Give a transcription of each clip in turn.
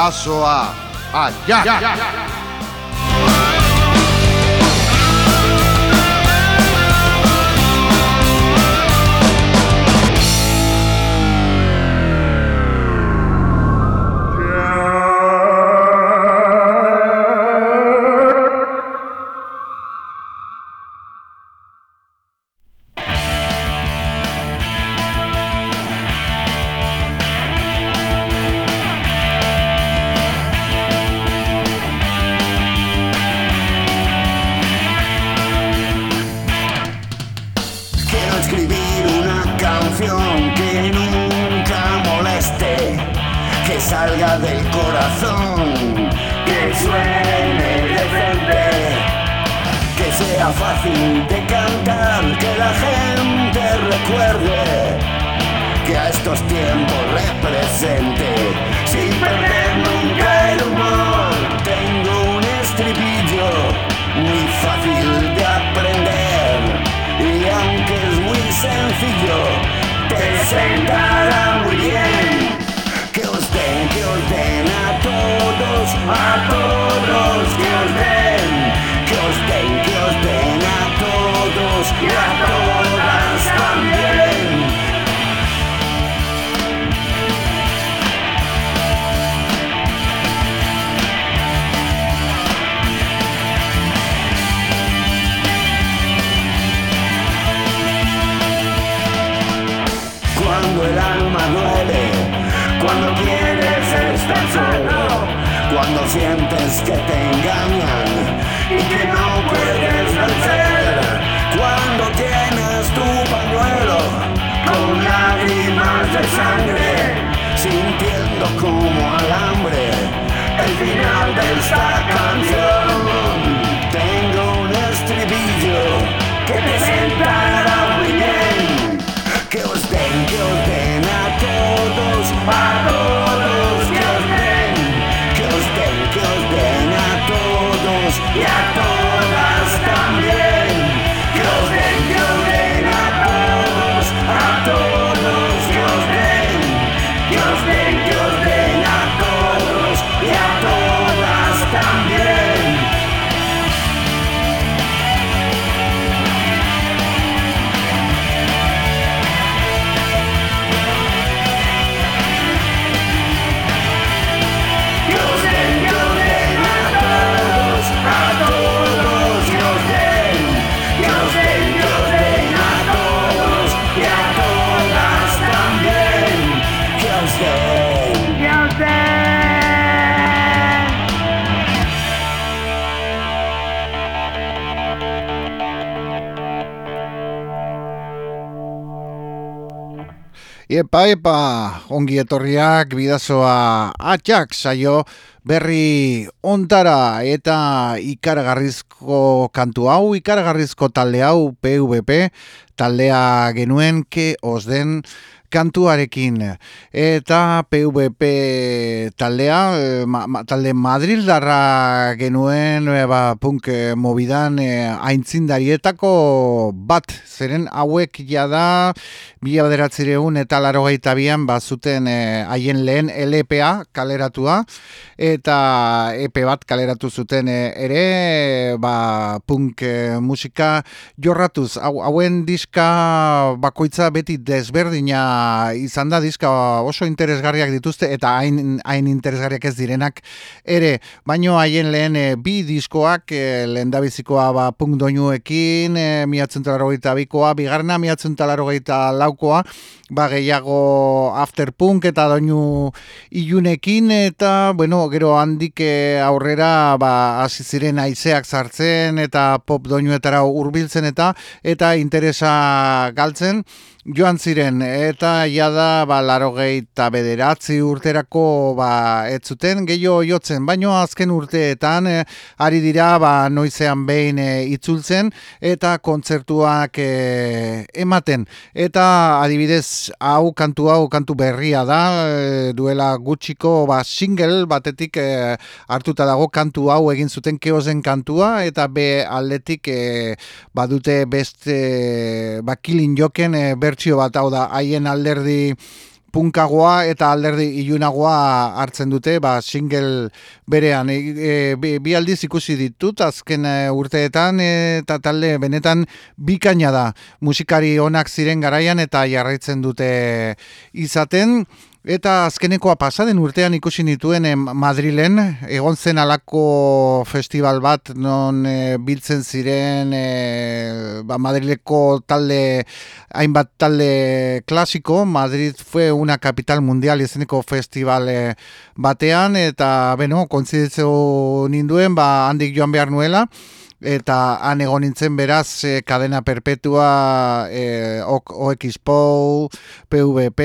bidazoa allá. cuando sientes que te engañan y que no puedes vencer, cuando tienes tu pañuelo con lágrimas de sangre, sintiendo como alambre el final de esta canción. Epa, epa, ongi etorriak, bidazoa atxak, saio berri ontara eta ikaragarrizko kantu hau, ikaragarrizko talde hau, PVP, taldea genuen, ke os den kantuarekin. Eta PVP taldea eh, ma, talde Madrid darra genuen e, ba, punk e, mobidan e, aintzindarietako bat. Zeren hauek jada bila bederatzireun eta laro gaitabian bazuten haien lehen LPA kaleratua. Eta EP bat kaleratu zuten ere ba, punk musika jorratuz. Hauen diska bakoitza beti desberdina izan da diska oso interesgarriak dituzte eta hain, hain interesgarriak ez direnak ere, baino haien lehen e, bi diskoak e, lehen dabizikoa ba, punk doinuekin e, miatzen talarrogeita bikoa, bigarna miatzen talarrogeita laukoa ba, gehiago afterpunk eta doinu ilunekin eta bueno, gero handik aurrera ba, hasi ziren aizeak sartzen eta pop doinuetara hurbiltzen eta eta interesa galtzen joan ziren eta jada ba eta bederatzi urterako ba ez zuten gehiago jotzen baino azken urteetan eh, ari dira ba noizean behin e, itzultzen eta kontzertuak eh, ematen. Eta adibidez hau kantu hau kantu berria da duela gutxiko ba single batetik hartuta dago kantu hau egin zuten keozen kantua eta be aldetik e, badute beste bakilin joken bertsio bat hau da haien alderdi punkagoa eta alderdi ilunagoa hartzen dute, ba, single berean. E, e, bi, aldiz ikusi ditut, azken e, urteetan, eta talde benetan bikaina da. Musikari onak ziren garaian eta jarraitzen dute izaten. Eta azkenekoa pasaden urtean ikusi nituen eh, Madrilen, egon zen alako festival bat non eh, biltzen ziren eh, ba, Madrileko talde, hainbat talde klasiko, Madrid fue una capital mundial izeneko festival batean, eta beno, kontziditzeo ninduen, ba, handik joan behar nuela, eta han egon nintzen beraz e, kadena perpetua e, OXPO, PVP,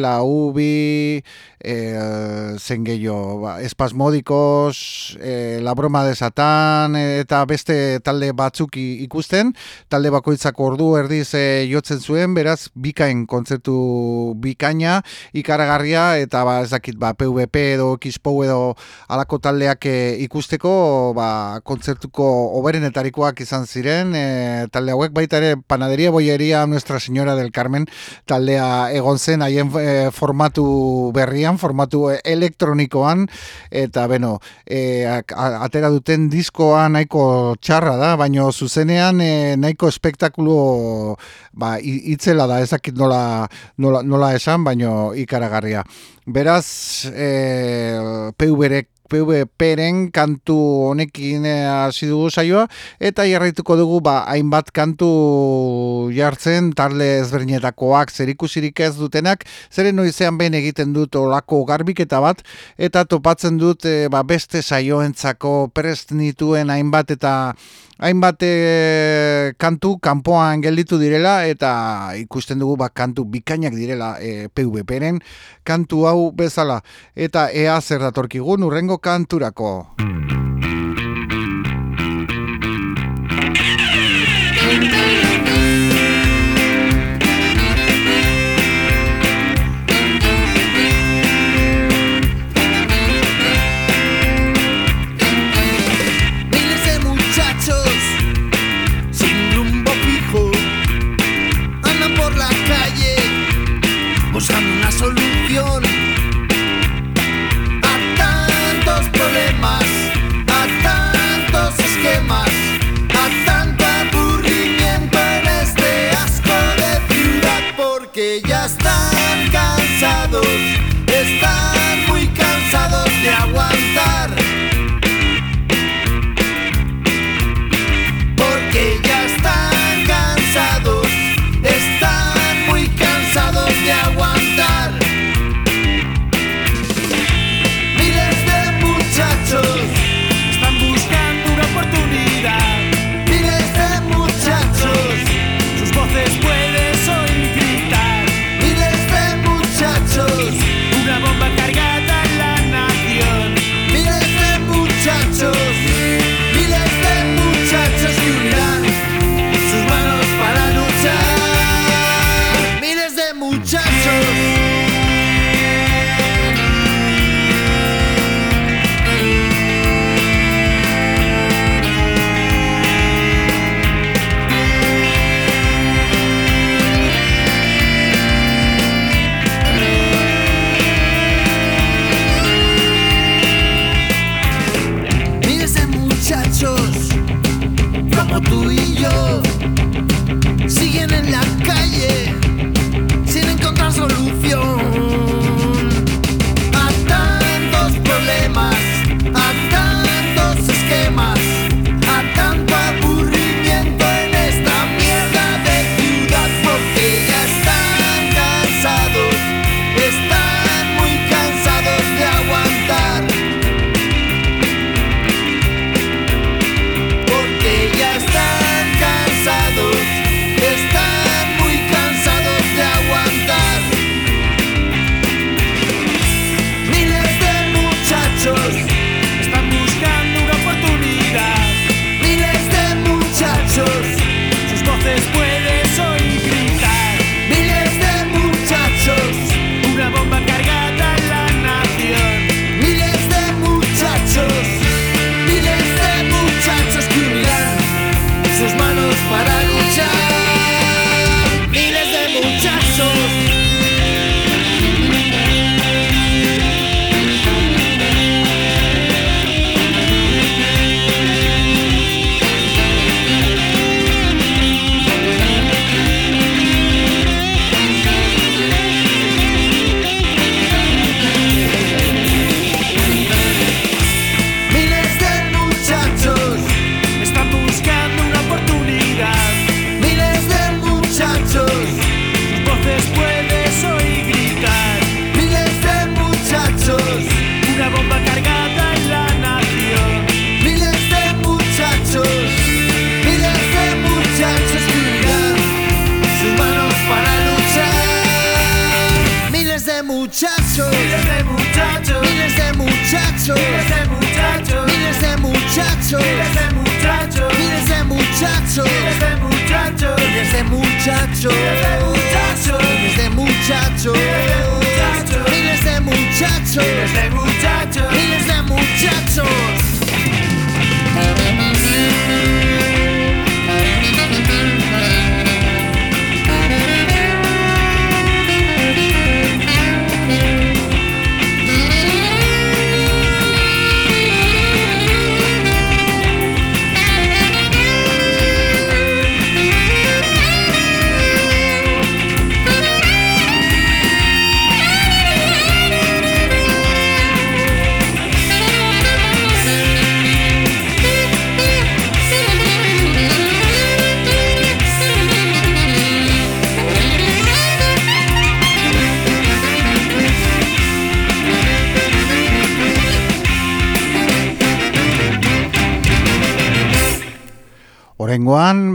la UBI, e, zen gehiago, ba, espasmodikos, e, la broma de satan, eta beste talde batzuk ikusten, talde bakoitzako ordu erdiz e, jotzen zuen, beraz, bikain kontzertu bikaina, ikaragarria, eta ba, ez dakit, ba, PVP edo XPO edo alako taldeak e, ikusteko, ba, kontzertuko oberenetarikoak izan ziren, e, talde hauek. Baita ere, panaderia boieria Nuestra Señora del Carmen, taldea egon zen, haien formatu berrian, formatu elektronikoan eta beno, e, atera duten diskoa nahiko txarra da, baino zuzenean e, nahiko espektakulo ba, itzela da, ezakit nola, nola, nola esan, baino ikaragarria. Beraz, e, PVRek PVPren kantu honekin eh, hasi dugu saioa eta jarraituko dugu ba hainbat kantu jartzen talde ezberdinetakoak zerikusirik ez dutenak zeren noizean behin egiten dut olako garbiketa bat eta topatzen dut e, ba, beste saioentzako prest nituen hainbat eta hainbat e, kantu kanpoan gelditu direla eta ikusten dugu ba, kantu bikainak direla e, PVPren kantu hau bezala. Eta ea zer datorkigun urrengo kanturako.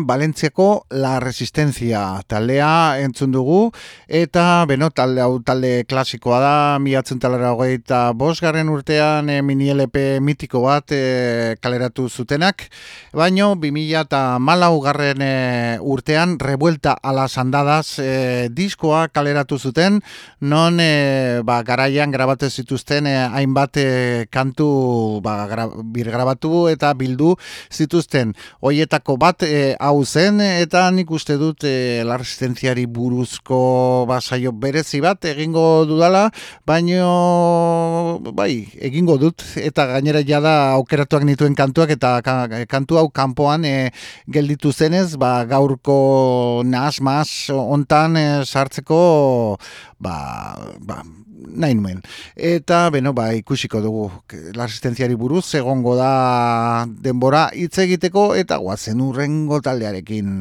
Horengoan, Valentziako La Resistencia taldea entzun dugu, eta beno, talde hau talde klasikoa da, miatzen talera hogeita bosgarren urtean e, mini LP mitiko bat e, kaleratu zutenak, baino, 2000 eta malau garren e, urtean, revuelta ala sandadaz e, diskoa kaleratu zuten, non e, ba, garaian grabate zituzten e, hainbat e, kantu ba, gra, bir grabatu eta bildu zituzten, hoietako bat e, hau zen eta nik uste dut e, la resistenziari buruzko basaio berezi bat egingo dudala, baino bai, egingo dut eta gainera jada aukeratuak nituen kantuak eta kantu hau kanpoan e, gelditu zenez, ba, gaurko nahas mas ontan e, sartzeko ba, ba, nahi nuen. Eta, beno, ba, ikusiko dugu, la resistenziari buruz, egongo da denbora hitz egiteko, eta guazen urrengo taldearekin.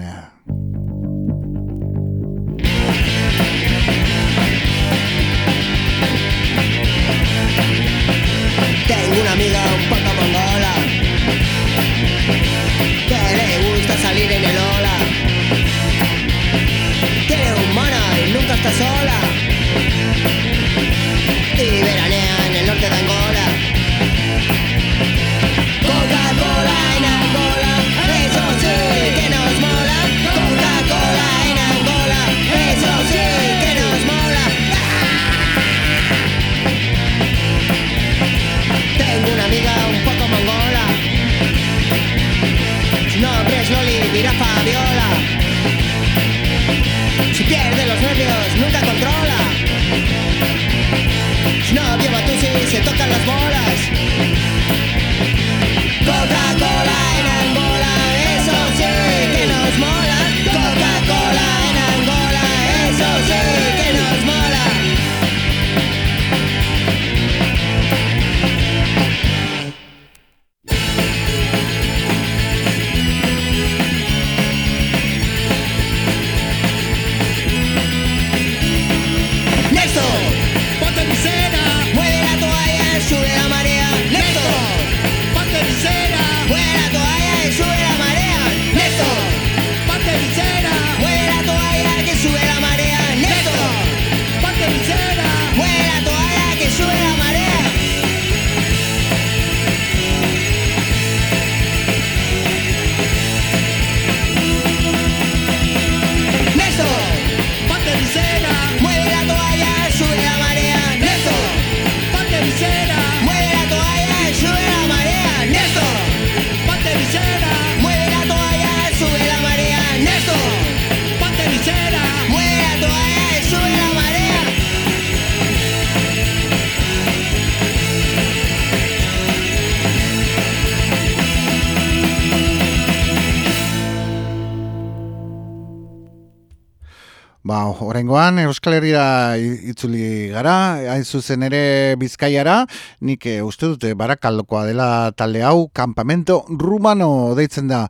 Horengoan Euskal Herria itzuli gara, hain zuzen ere Bizkaiara, nik e, uste dute barakaldokoa dela talde hau, kampamento rumano deitzen da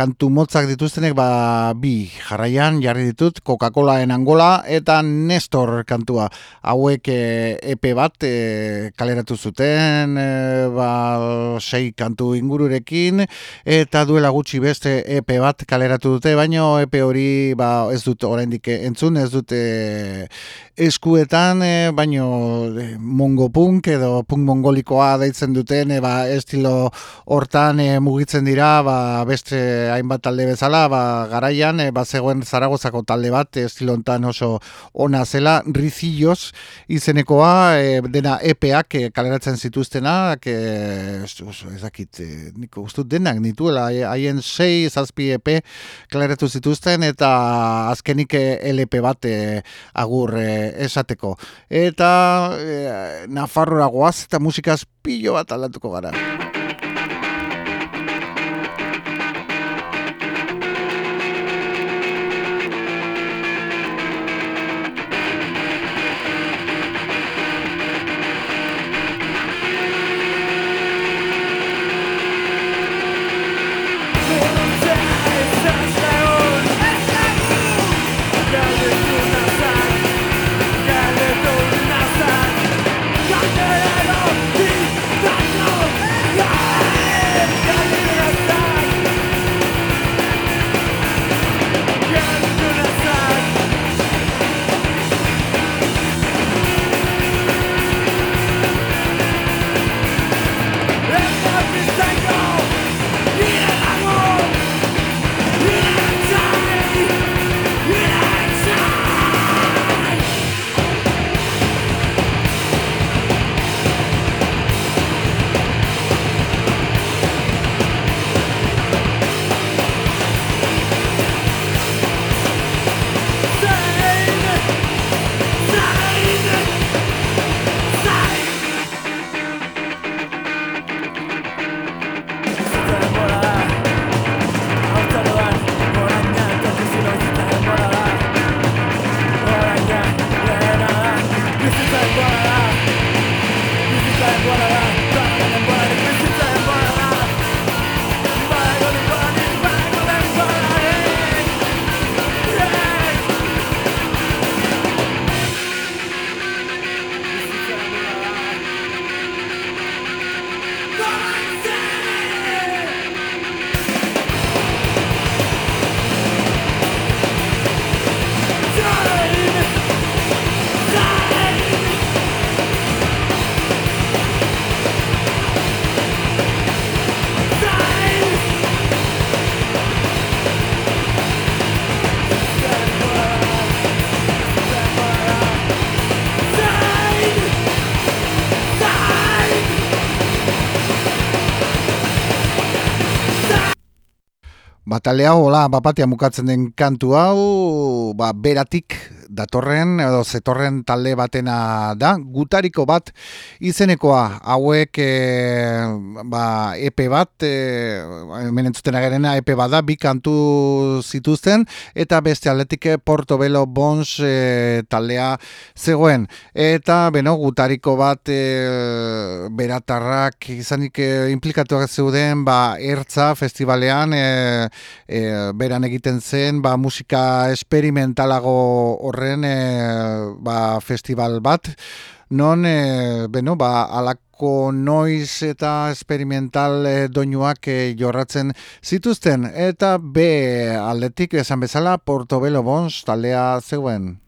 kantu motzak dituztenek ba bi jarraian jarri ditut Coca-Cola en Angola eta Nestor kantua. Hauek e bat e, kaleratu zuten e, ba sei kantu ingururekin eta duela gutxi beste EP bat kaleratu dute baino EP hori ba ez dut oraindik entzun ez dute eskuetan, e, baino e, mongo punk edo punk mongolikoa deitzen duten, e, ba, estilo hortan e, mugitzen dira, ba, beste hainbat talde bezala, ba, garaian, e, ba, zegoen zaragozako talde bat, estilo hontan oso ona zela, rizillos izenekoa, e, dena epeak e, kaleratzen zituztena, e, ezakit, e, niko ustut denak nituela, haien sei zazpi epe kaleratu zituzten, eta azkenik LP bat e, agur e, esateko. Eta e, Nafarroa goaz eta musikaz pilo bat aldatuko gara. Batalea hola, bapatia mukatzen den kantu hau, ba, beratik datorren edo zetorren talde batena da. Gutariko bat izenekoa hauek e, ba, epe bat e, hemen entzuten agerena epe bat da bi kantu zituzten eta beste atletik Portobelo Bons e, taldea zegoen. Eta beno gutariko bat e, beratarrak izanik e, implikatuak zeuden ba, ertza festivalean e, e, beran egiten zen ba, musika esperimentalago horre horren e, ba, festival bat, non, e, beno, ba, alako noiz eta experimental e, doinuak e, jorratzen zituzten, eta B aldetik esan bezala Portobelo Bons taldea zeuen.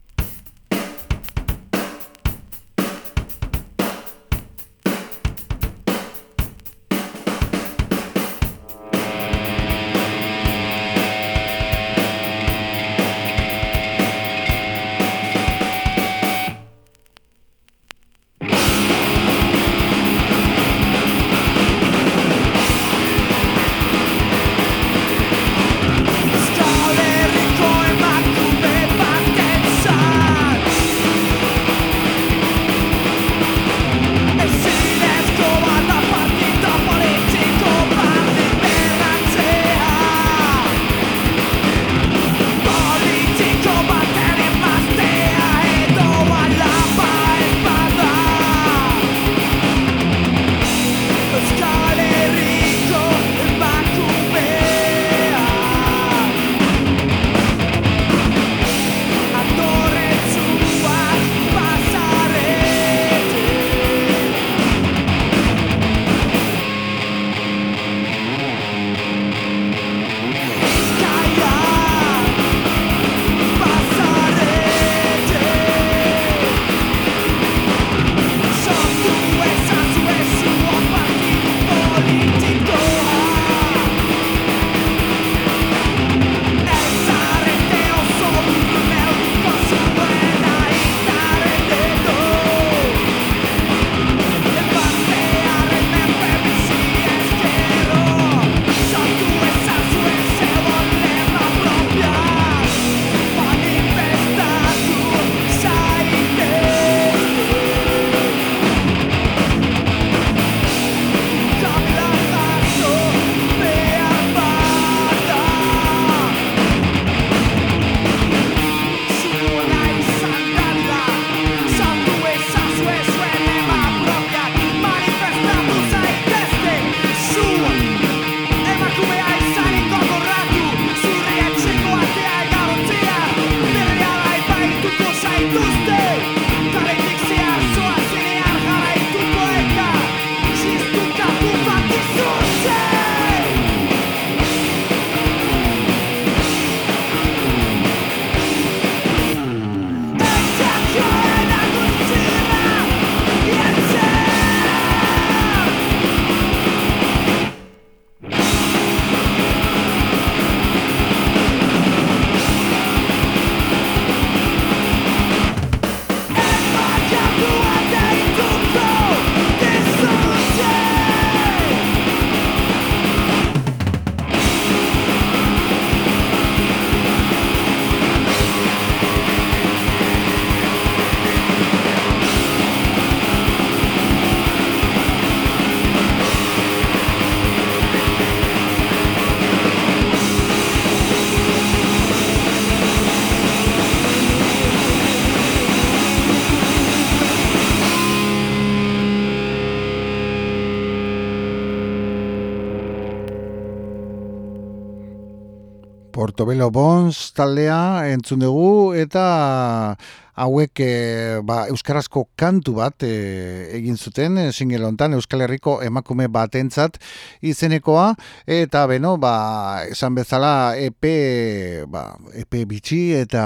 Portobelo Bons taldea entzun dugu eta hauek e, ba, euskarazko kantu bat e, egin zuten e, single hontan Euskal Herriko emakume batentzat izenekoa. Eta beno ba esan bezala EP ba EP bitxi eta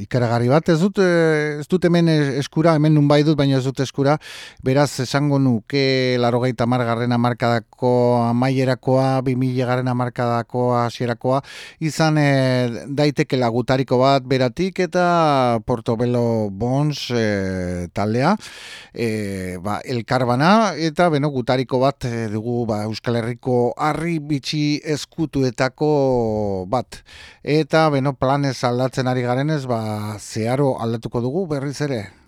ikaragarri bat. Ez dut ez dut hemen eskura hemen nun bai dut baina ez dut eskura. Beraz esango nuke 80garren markadako amaierakoa 2000 garren markadako hasierakoa izan e, daiteke lagutariko bat beratik eta Portobelo Carmelo Bons e, taldea. E, ba, elkarbana eta beno gutariko bat e, dugu ba, Euskal Herriko harri bitxi eskutuetako bat. Eta beno planez aldatzen ari garenez ba, zeharo aldatuko dugu berriz ere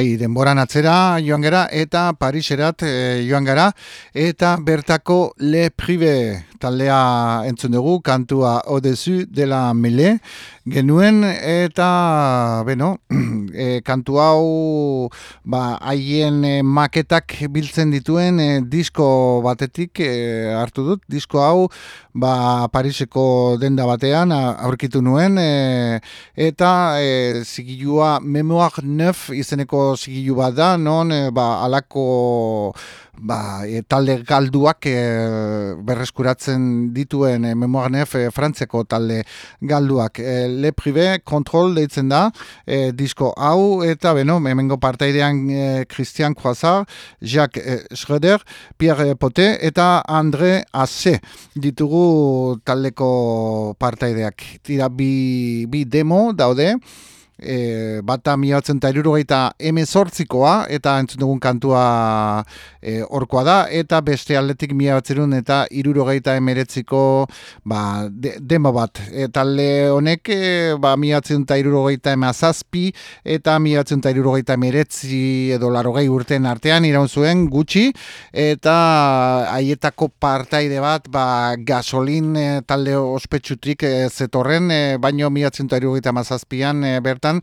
Bai, denboran atzera joan gara eta Pariserat e, joan gara eta bertako Le Prive taldea entzun dugu, kantua Odezu dela Mele. Genuen eta beno, e, kantu hau ba, haien e, maketak biltzen dituen e, disko batetik e, hartu dut, disko hau ba, Pariseko denda batean aurkitu nuen e, eta e, zigilua Memoir Neuf izeneko zigilu bat da, non e, ba, alako ba, e, talde galduak e, berreskuratzen dituen e, Memoarnef e, frantzeko talde galduak. E, Le Privé Control deitzen da e, disko hau eta beno, hemengo partaidean e, Christian Croissart, Jacques e, Schroeder, Pierre Pote eta André Asse ditugu taldeko partaideak. Tira bi, bi demo daude, e, bata miatzen eta irurogeita emezortzikoa eta entzun dugun kantua e, orkoa da eta beste aldetik miatzerun eta irurogeita emeretziko ba, de, demo bat. E, talde honek e, ba, miatzen eta irurogeita emazazpi eta miatzen eta irurogeita emeretzi edo larogei urten artean iraun zuen gutxi eta haietako partaide bat ba, gasolin e, talde ospetsutrik e, zetorren e, baino miatzen eta irurogeita emazazpian e, bertan están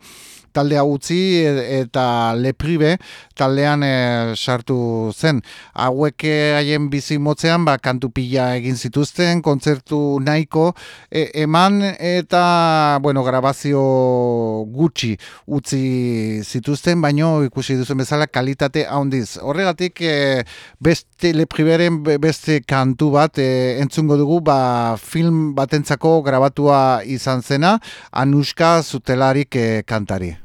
taldea utzi e, eta lepribe taldean e, sartu zen. Hauek e, haien bizi motzean ba, kantu pila egin zituzten, kontzertu nahiko eman eta bueno, grabazio gutxi utzi zituzten, baino ikusi duzen bezala kalitate handiz. Horregatik beste lepriberen beste kantu bat entzungo dugu ba, film batentzako grabatua izan zena, Anuska Zutelarik kantari.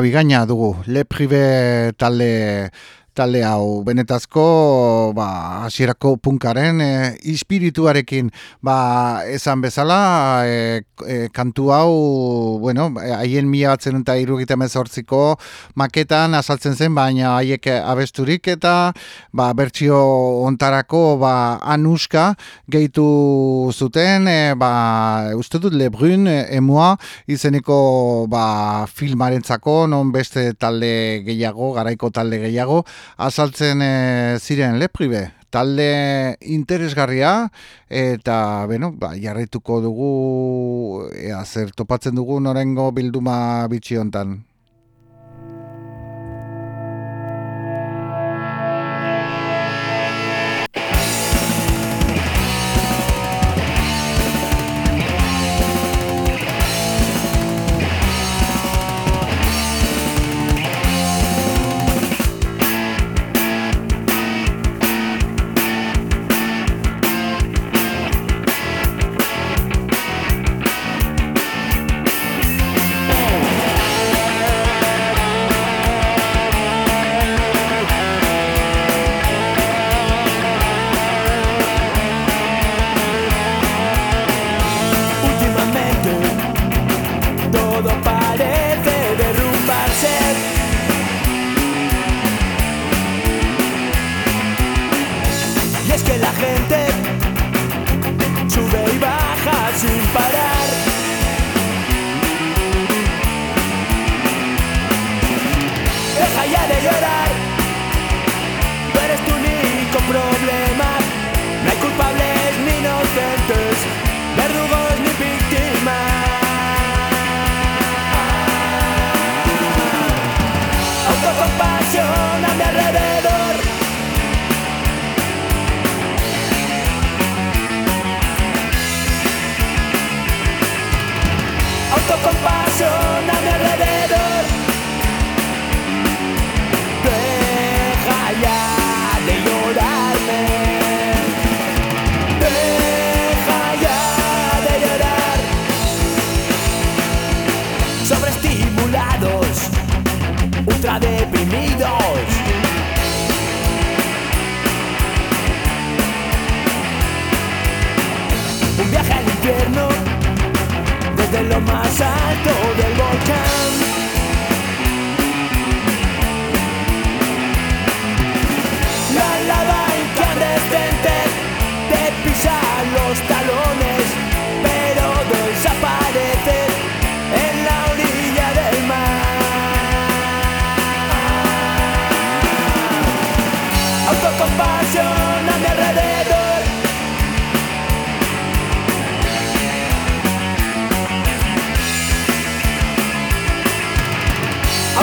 Bigaina dugu, le prive talde talde hau. Benetazko ba hasierako punkaren e, espirituarekin ba esan bezala e, e, kantu hau bueno haien 1978ko maketan azaltzen zen baina haiek abesturik eta ba bertsio hontarako ba anuska gehitu zuten e, ba uste dut Lebrun e, emoa izeneko ba filmarentzako non beste talde gehiago garaiko talde gehiago azaltzen e, ziren lepribe. Talde interesgarria eta bueno, ba, jarraituko dugu ea zer topatzen dugu norengo bilduma bitxi hontan.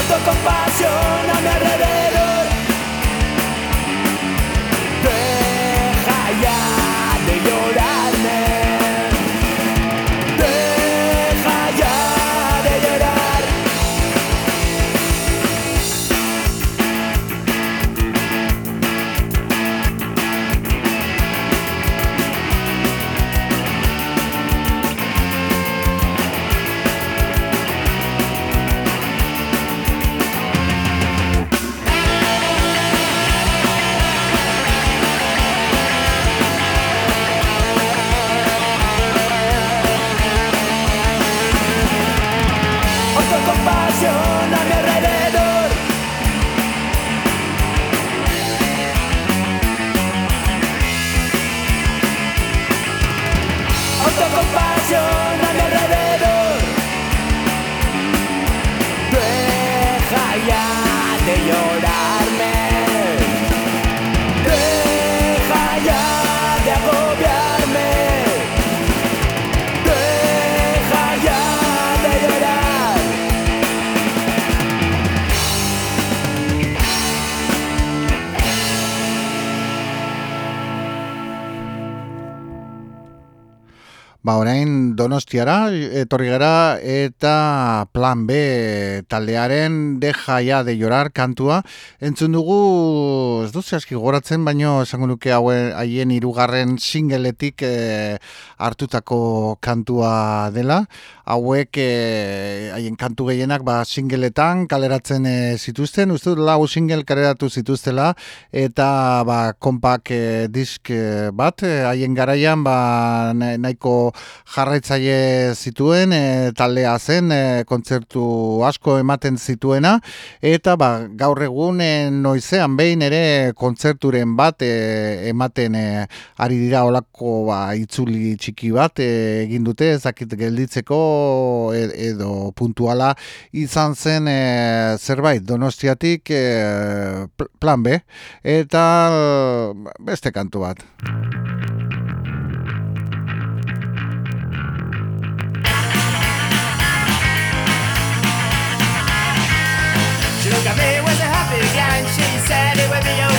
trato con pasión a mi alrededor. Donostiara etorri gara eta Plan B taldearen deja ja de llorar kantua. Entzun dugu ez duz aski goratzen baino esango nuke hauen haien hirugarren singleetik e, hartutako kantua dela hauek e, haien kantu gehienak ba singleetan kaleratzen e, zituzten. Uste dut lau single kaleratu zituztela eta ba kompak e, disk bat haien garaian ba nahiko jarraitzaile zituen e, taldea zen e, kontzertu asko ematen zituena. Eta ba, gaur egun e, noizean behin ere kontzerturen bat e, ematen e, ari dira olako ba, itzuli txiki bat e, egin dute ezakit gelditzeko edo puntuala izan zen e, zerbait donostiatik e, plan B eta beste kantu bat. Looked at me with a happy and she said it would be okay.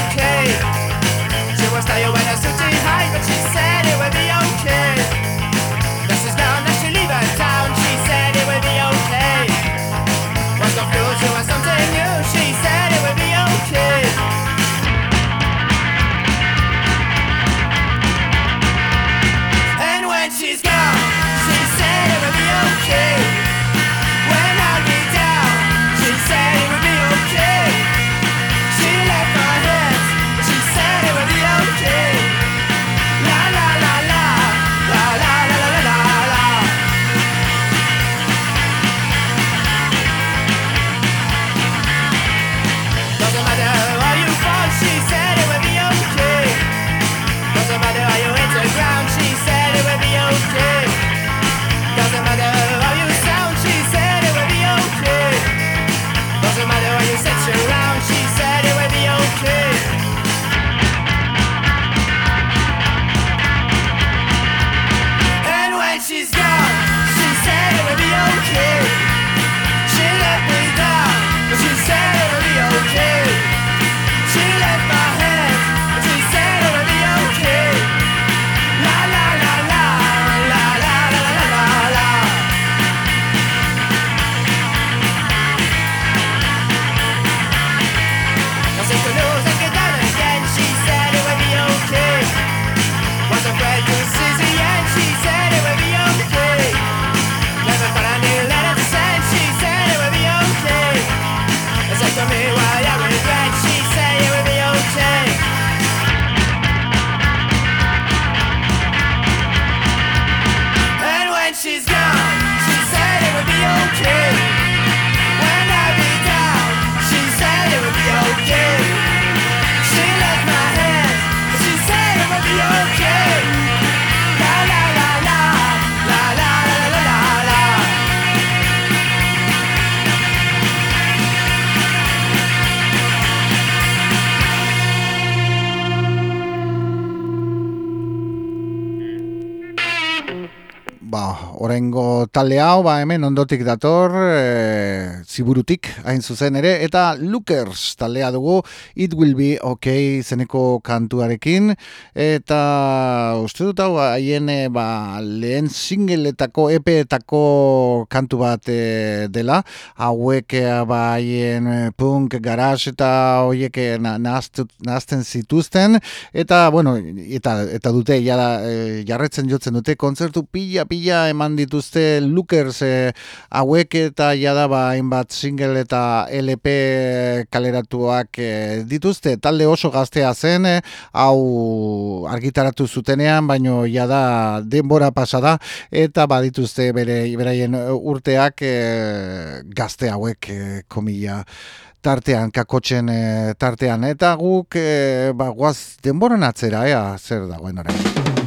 Said it would be okay. Orengo talde hau, ba, hemen ondotik dator, e, ziburutik, hain zuzen ere, eta Lookers taldea dugu, It Will Be OK zeneko kantuarekin, eta uste dut hau, haien e, ba, lehen singletako, epeetako kantu bat e, dela, hauek ba, haien punk, garage eta hoiek nahazten zituzten, eta, bueno, eta, eta dute, jara, jarretzen jotzen dute, kontzertu pila, pila eman dituzte Lookers e, hauek eta jada ba hainbat single eta LP kaleratuak e, dituzte. Talde oso gaztea zen e, hau argitaratu zutenean baino jada denbora pasada eta badituzte bere beraien urteak e, gazte hauek e, komila tartean, kakotzen e, tartean. Eta guk e, ba, guaz denboran atzera ea zer dagoen orain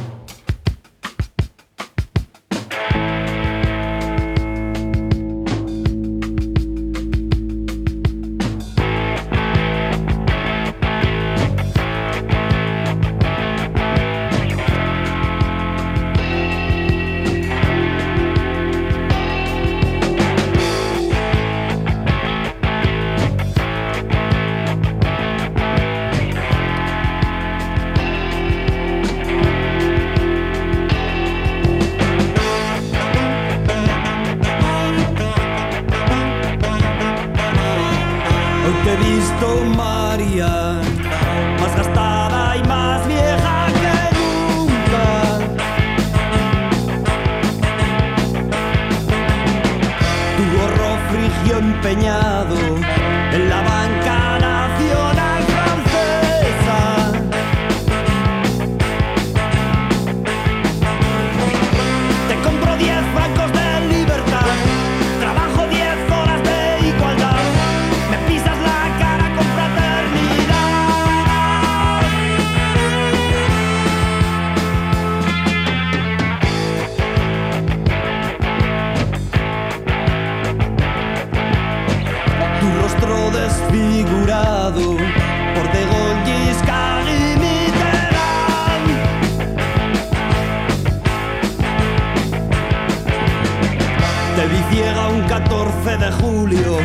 Te vi ciega un 14 de julio,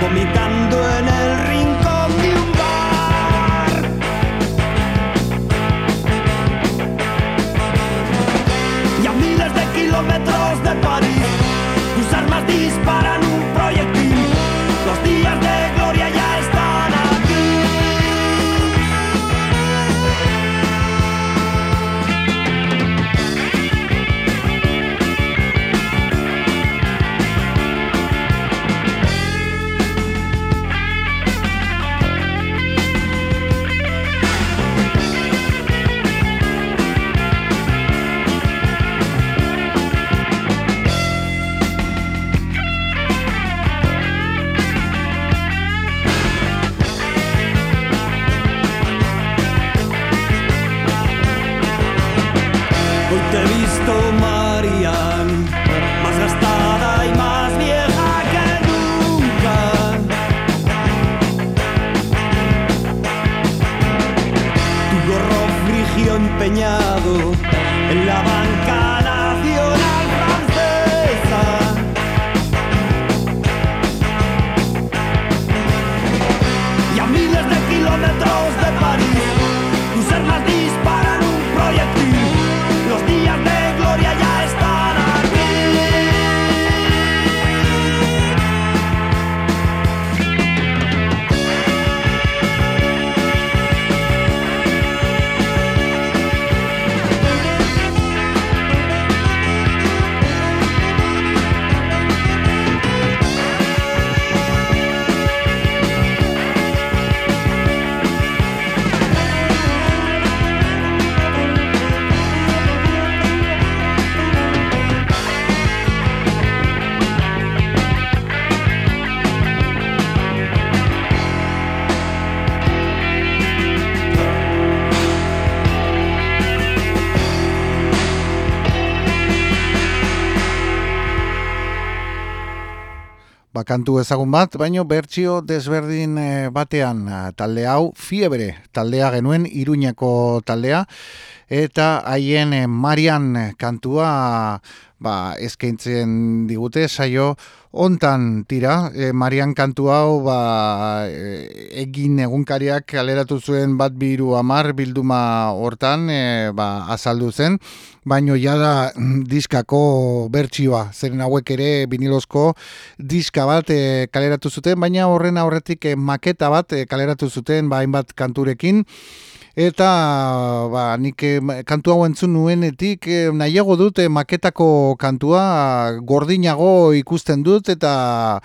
vomitando en el rincón Bakantu ezagun bat, baino bertsio desberdin eh, batean eh, talde hau fiebre taldea genuen Iruñako taldea. Eta haien eh, Marian kantua ba, eskaintzen digute saio hontan tira. E, Marian kantu hau ba, e, egin egunkariak kaleratu zuen bat biru amar bilduma hortan e, ba, azaldu zen. Baino jada diskako bertsioa, zeren hauek ere vinilozko diska bat e, kaleratu zuten, baina horren aurretik e, maketa bat e, kaleratu zuten ba, hainbat kanturekin, eta ba, nik kantu hau entzun nuenetik nahiago dut maketako kantua gordinago ikusten dut eta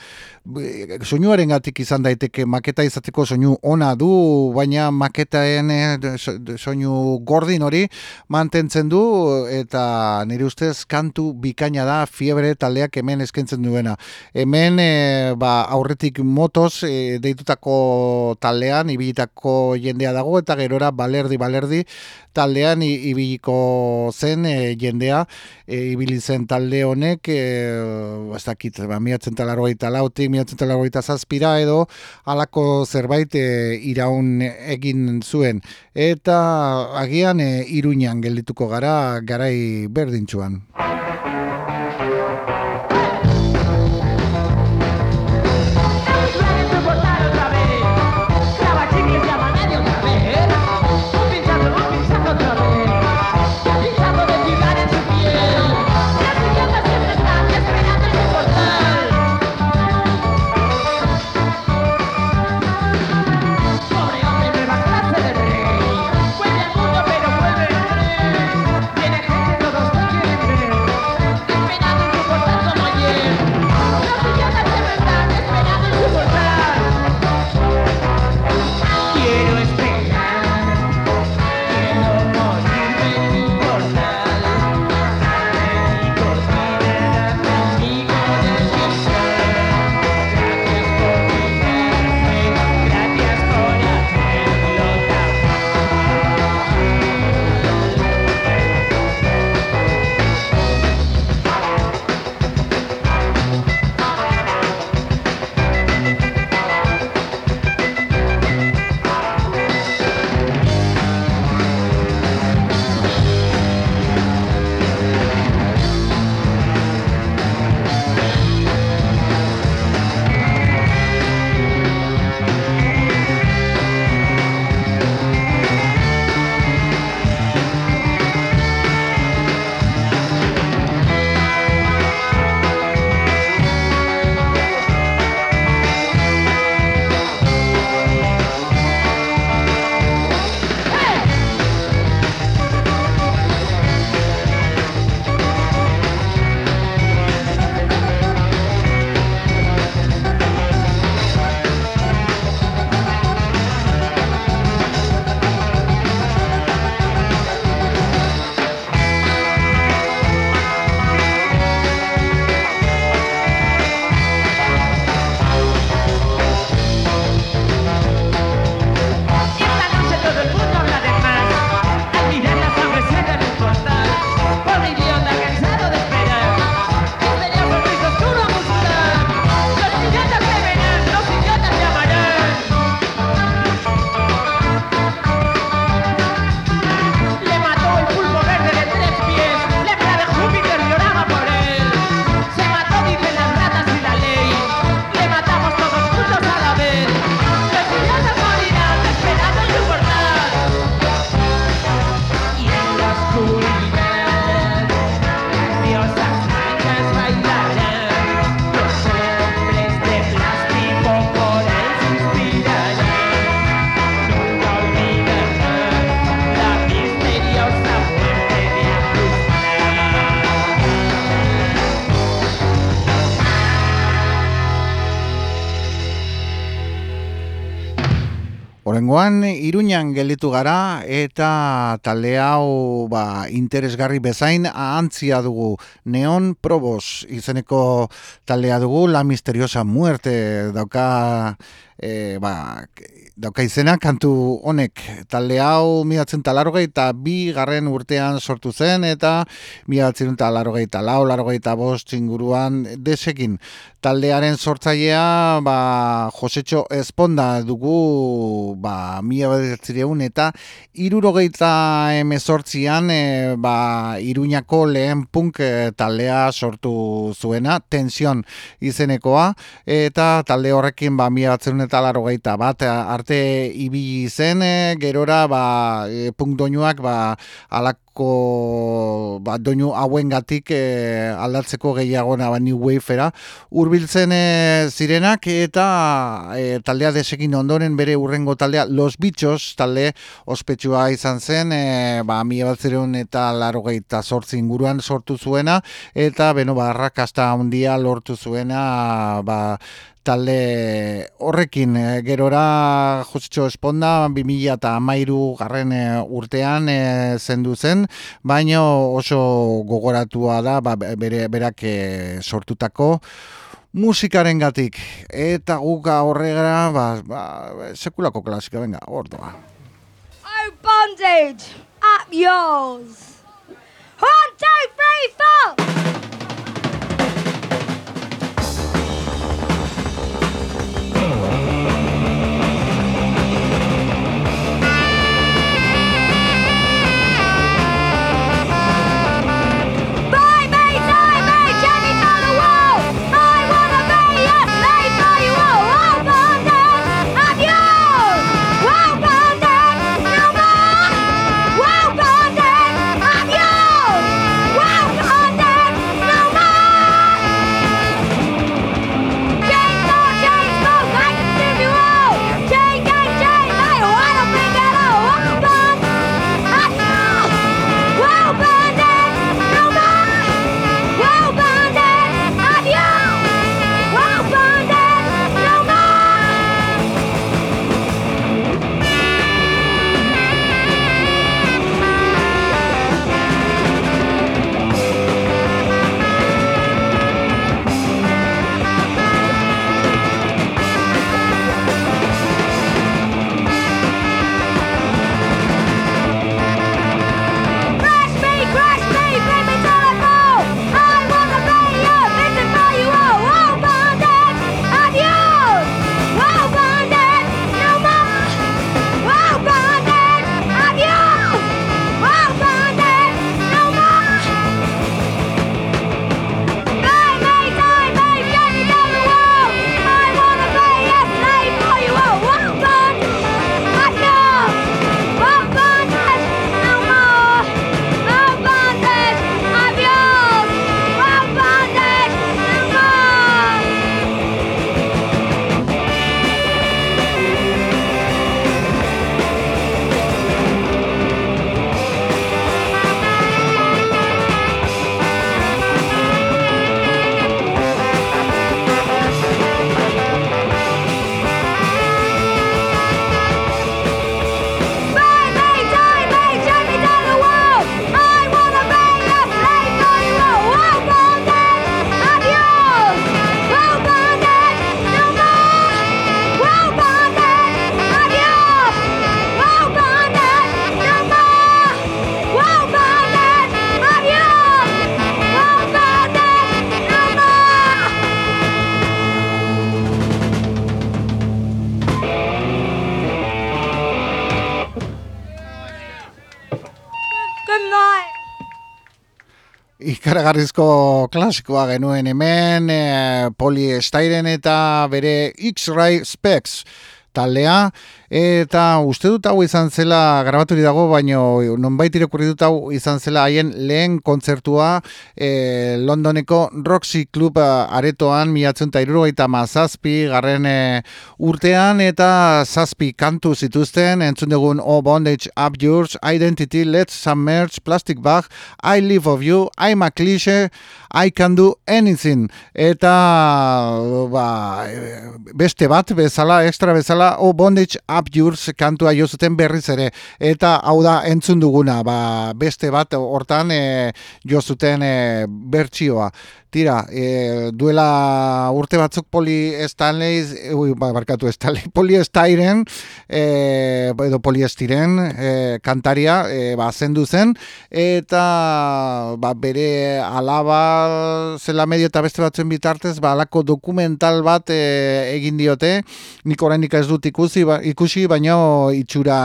e, soinuaren gatik izan daiteke maketa izateko soinu ona du, baina maketaen e, so- soinu gordin hori mantentzen du eta nire ustez kantu bikaina da fiebre taldeak hemen eskaintzen duena. Hemen e, ba, aurretik motos deitutako taldean ibilitako jendea dago eta gerora balerdi balerdi taldean ibiliko zen e, jendea e, ibili zen talde honek e, ez dakit, ba, miatzen talarrogeita lautik, miatzen talarrogeita zazpira edo halako zerbait e, iraun egin zuen. Eta agian e, iruñan geldituko gara garai berdintxuan. Horrengoan, Iruñan gelditu gara eta talde hau ba, interesgarri bezain ahantzia dugu. Neon Probos izeneko taldea dugu La Misteriosa Muerte dauka e, ba, dauka izena kantu honek talde hau miatzen talarrogei eta bi garren urtean sortu zen eta miatzen talarrogei eta lau larrogei eta bost inguruan desekin. Taldearen sortzailea ba, Josetxo Esponda dugu ba, badezireun eta irurogeita emezortzian e, ba, iruñako lehen punk e, taldea sortu zuena, tension izenekoa. Eta talde horrekin ba, mila batzen eta larrogeita bat arte ibili zen e, gerora ba, e, punk doinuak ba, alak ba, doinu hauen gatik e, aldatzeko gehiago ba, New Wavera urbiltzen e, zirenak eta e, taldea desekin ondoren bere urrengo taldea Los Bichos talde ospetsua izan zen e, ba, mi ebaltzereun eta laro gehieta sortzi inguruan sortu zuena eta beno barrak hasta handia lortu zuena ba, talde horrekin e, gerora Jositxo Esponda 2000 eta amairu garren e, urtean e, zendu zen baino oso gogoratua da ba, bere berak e, sortutako musikaren gatik eta guka horregara ba, ba, sekulako klasika venga, ordoa Oh, bondage, up yours. One, two, three, four. Ikaragarrizko klasikoa genuen hemen, e, Poli Estairen eta bere X-Ray Specs taldea, eta uste dut hau izan zela, grabaturi dago, baino nonbait irakurri dut hau izan zela haien lehen kontzertua e, Londoneko Roxy Club a, aretoan miatzen eta irurogeita mazazpi garren e, urtean eta zazpi kantu zituzten, entzun dugun Oh Bondage Up Yours, Identity, Let's Submerge, Plastic Bag, I Live of You, I'm a Cliche, I Can Do Anything, eta ba, beste bat bezala, extra bezala, Oh Bondage Yours kantua jo berriz ere. Eta hau da entzun duguna, ba, beste bat hortan e, jo zuten e, bertsioa. Tira, e, duela urte batzuk poli Stanley, ui, ba, barkatu Stanley, poli Estiren, e, edo poli Estiren, e, kantaria, e, ba, zendu zen, eta ba, bere alaba zela medio eta beste batzuen bitartez, ba, alako dokumental bat e, egin diote, nik oraindik ez dut ikusi, ba, ikusi, baina itxura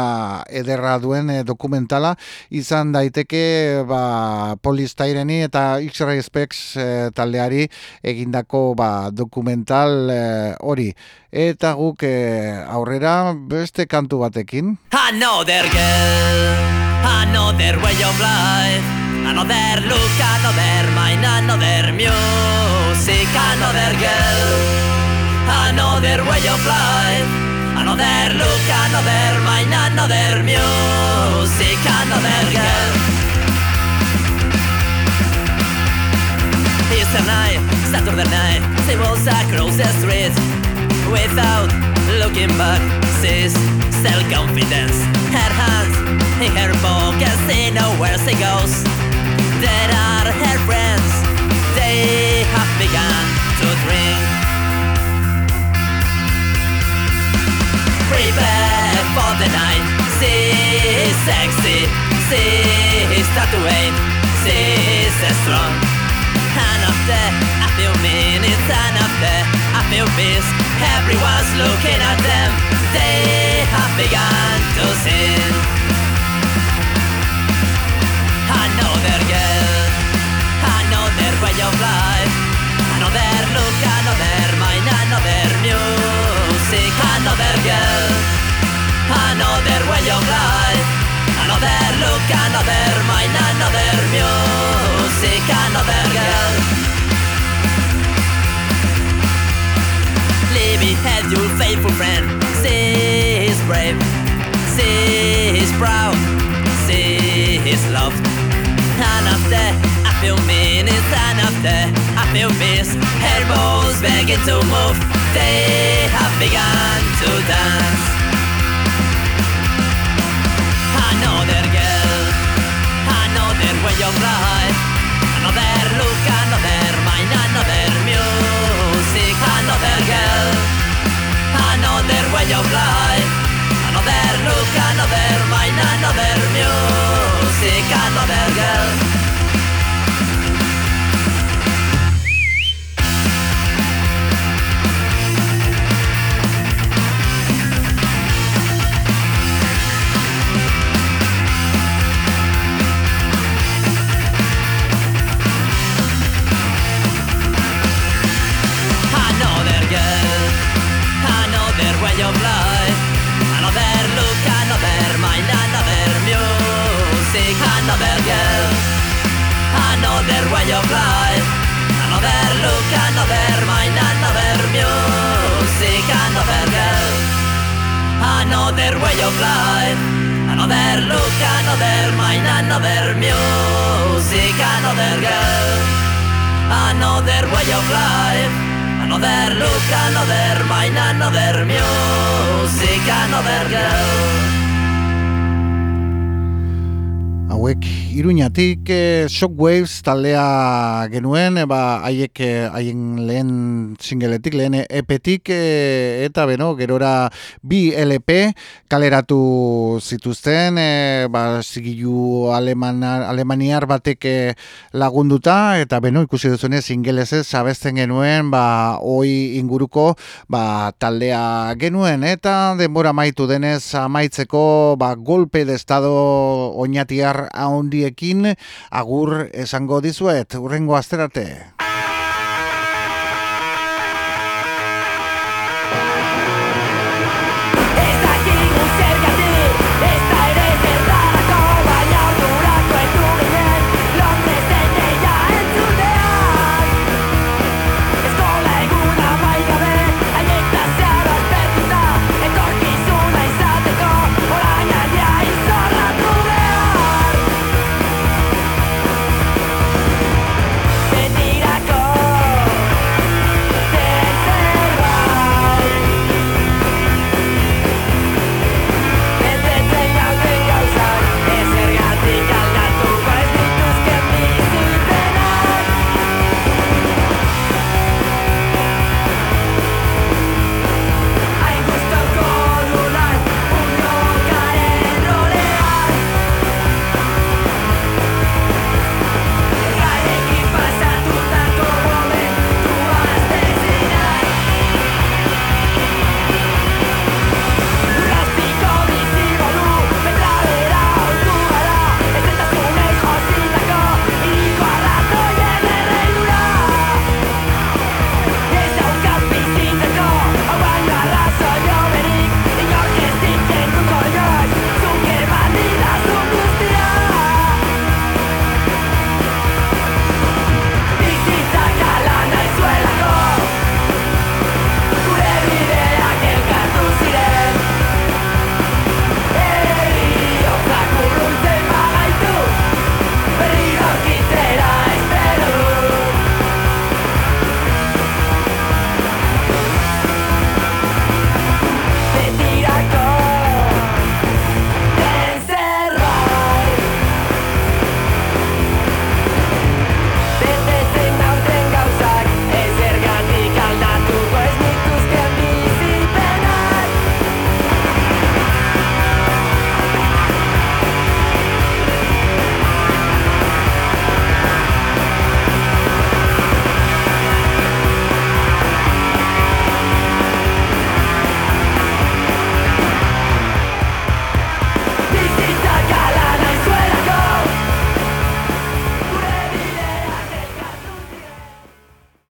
ederra duen e, dokumentala, izan daiteke ba, poli Estireni eta X-Ray Specs e, taldeari egindako ba, dokumental eh, hori. Eta guk eh, aurrera beste kantu batekin. Another girl, another way of life, another look, another mind, another music, another girl, another way of life, another look, another mind, another music, another girl. Easter night, Saturday night, walks across the street without looking back. Sees self-confidence, her hands in her pockets, she knows where she goes. There are her friends, they have begun to drink. Prepare for the night, she is sexy, she is tattooed, she is strong. And after a few minutes and after a few beers Everyone's looking at them They have begun to sing Another girl Another way of life Another look, another mind Another music Another girl Another way of life Another look, another mind Another music Another girl Leave had your faithful friend. She is brave. She is proud. She is loved. And after a few minutes And after few beers Her bones begin to move. They have begun to dance. Another girl. Another way of life. Another look, another mind Another music. Another girl Another way of life. Another look, another mind Another music Another girl another way of life, another look, another mind, another music, another girl, Hauek Iruñatik eh, Shockwaves taldea genuen, eh, ba haiek eh, haien lehen singeletik, lehen epetik eh, eta beno, gerora bi LP kaleratu zituzten, eh, ba zigilu alemanar, alemaniar batek lagunduta eta beno, ikusi duzunez ingelesez abesten genuen, ba hoi inguruko ba taldea genuen eta denbora maitu denez amaitzeko ba golpe de estado handiekin agur esango dizuet urrengo asterate.